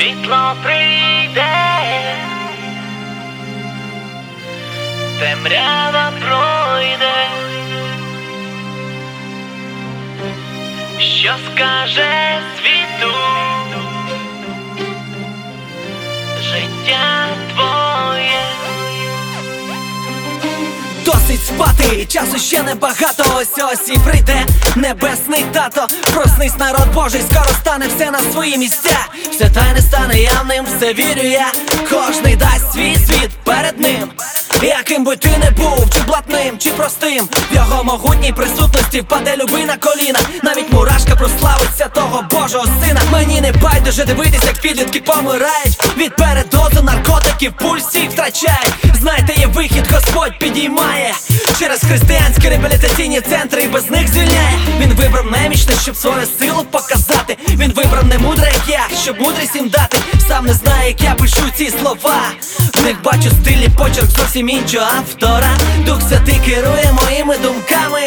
світло прийде, темрява пройде, що скаже світу, життя Досить спати, часу ще небагато, ось ось і прийде небесний тато. Проснись народ Божий, скоро стане все на свої місця. Все тайне стане явним, все вірю я. Кожний дасть свій світ перед ним. Яким би ти не був, чи блатним, чи простим, в його могутній присутності впаде люби на коліна. Навіть мурашка прославиться того Божого сина. Мені не байдуже дивитись, як підлітки помирають. Від передозу наркотиків пульсів втрачають. Знайте, є вихід, Господь підіймає через християнські реабілітаційні центри і без них звільняє. Він вибрав немічне, щоб свою силу показати. Він вибрав не мудре, як я, щоб мудрість їм дати. Сам не знає, як я пишу ці слова. В них бачу стилі почерк зовсім іншого автора. Дух Святий керує моїми думками.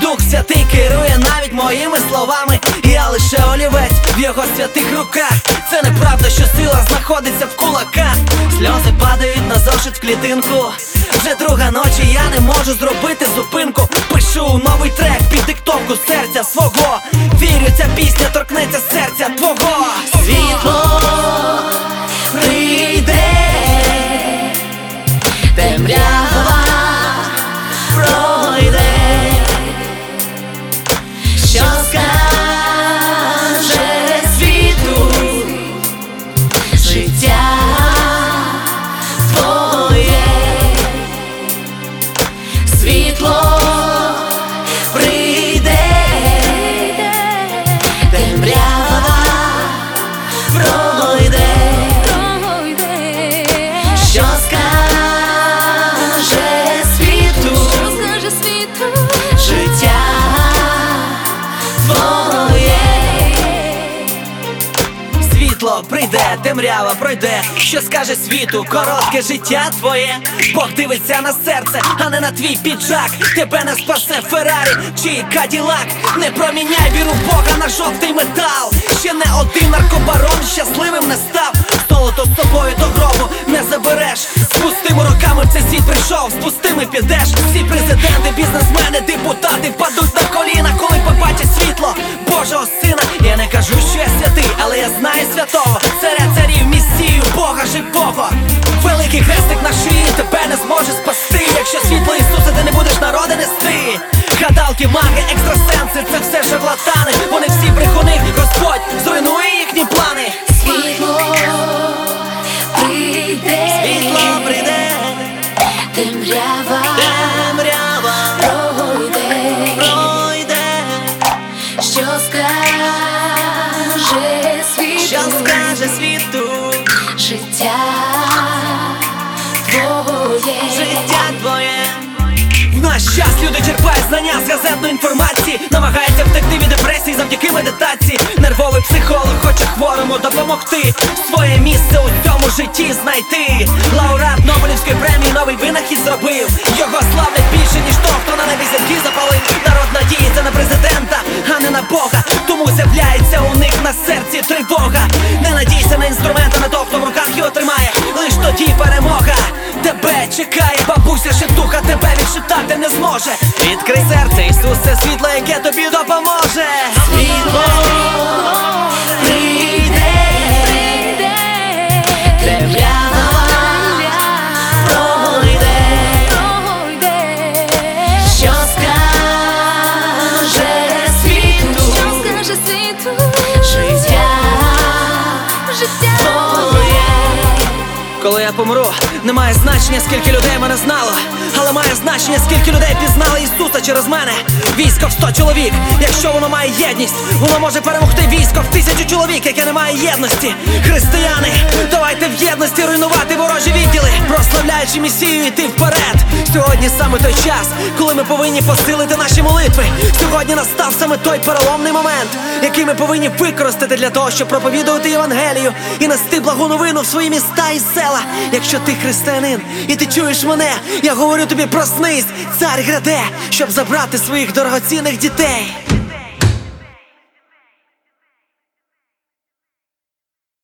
Дух Святий керує навіть моїми словами. Я лише олівець його святих руках. Це неправда, що сила знаходиться в кулаках. Сльози падають на зошит в клітинку. Вже друга ночі я не можу зробити зупинку. Пишу новий трек під диктовку серця свого. Вірю, ця пісня торкнеться серця твого. Світло прийде, темрява пройде, що скаже світу, коротке життя твоє. Бог дивиться на серце, а не на твій піджак. Тебе не спасе Феррарі чи Каділак. Не проміняй віру Бога на жовтий метал. Ще не один наркобарон щасливим не став. Золото з собою до гробу не забереш. З пустими руками в цей світ прийшов, з пустими підеш. Всі президенти, бізнесмени, депутати життя твоє. життя твоє. В наш час люди черпають знання з газетної інформації, намагаються втекти від депресії завдяки медитації. Нервовий психолог хоче хворому допомогти. Своє місце у цьому житті знайти. Лауреат Нобелівської премії новий винахід зробив. Відкрий серце, Ісус, це світло, яке тобі допоможе. Світло прийде, темрява пройде, що скаже світу, життя твоє. Коли я помру, немає значення, скільки людей мене знало, але має значення, скільки людей пізнали Ісуса через мене. Військо в сто чоловік, якщо воно має єдність, воно може перемогти військо в тисячу чоловік, яке не має єдності. Християни, давайте в єдності руйнувати прославляючи місію, йти вперед. Сьогодні саме той час, коли ми повинні посилити наші молитви. Сьогодні настав саме той переломний момент, який ми повинні використати для того, щоб проповідувати Євангелію і нести благу новину в свої міста і села. Якщо ти християнин і ти чуєш мене, я говорю тобі, проснись, цар граде, щоб забрати своїх дорогоцінних дітей.